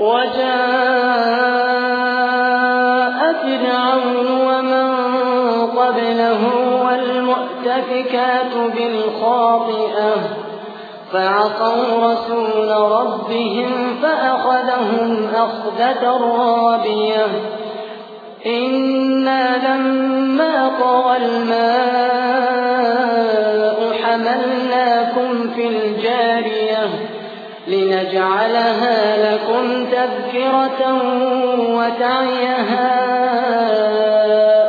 وجاء فرعون ومن قبله والمؤتفكات بالخاطئة فعصوا رسول ربهم فأخذهم أخذة رابية. إنا لما طغى الماء حملناكم في الجارية لنجعلها لكم تذكرة وتعيها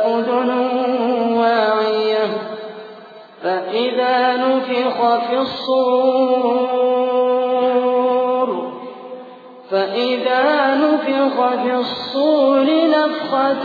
أذن واعية فإذا نفخ في الصور فإذا نفخ في الصور نفخة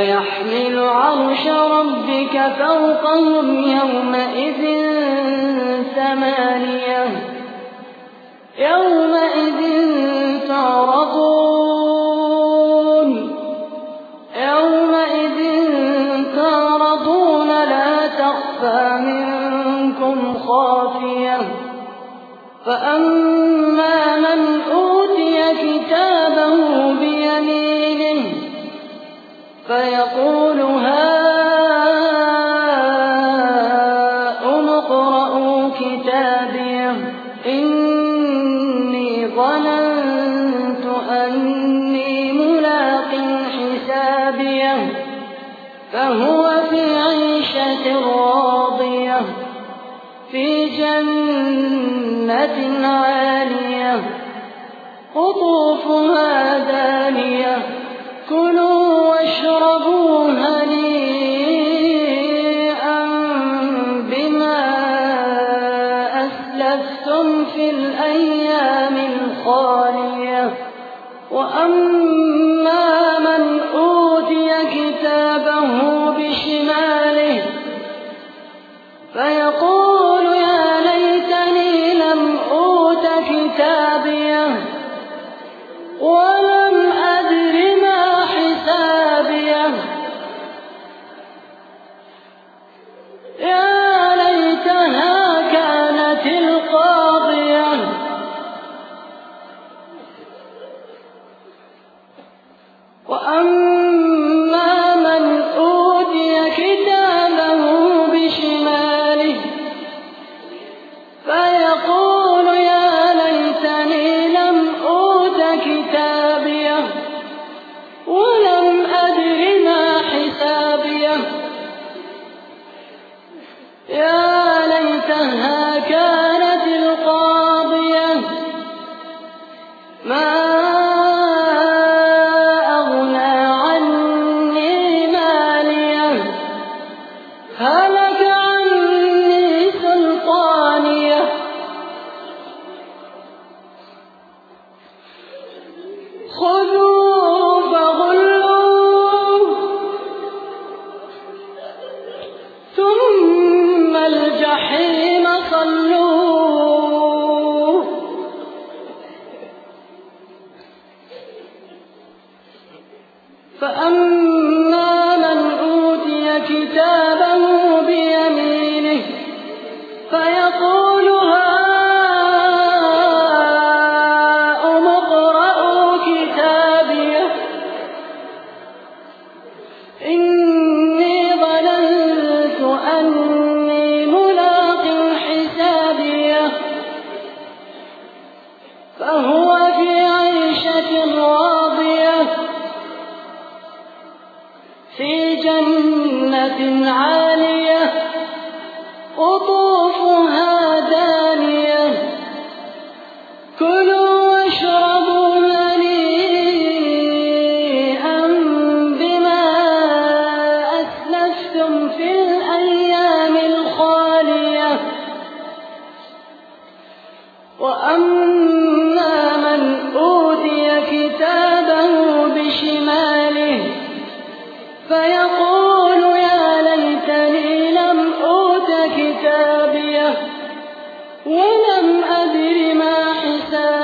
ويحمل عرش ربك فوقهم يومئذ ثمانية. يومئذ تعرضون. يومئذ تعرضون. لا تخفى منكم خافية. فأما من أوتي كتابه بيمينه فيقول هاؤم اقرءوا كتابيه إني ظننت أني ملاق حسابيه فهو في عيشة راضية في جنة عالية قطوفها دانية وأما ما أغنى عني ماليه هلك عني سلطانيه خذوا فغلوه ثم الجحيم عالية ليتني لم أوت كتابيه ولم أدر ما حسابيه.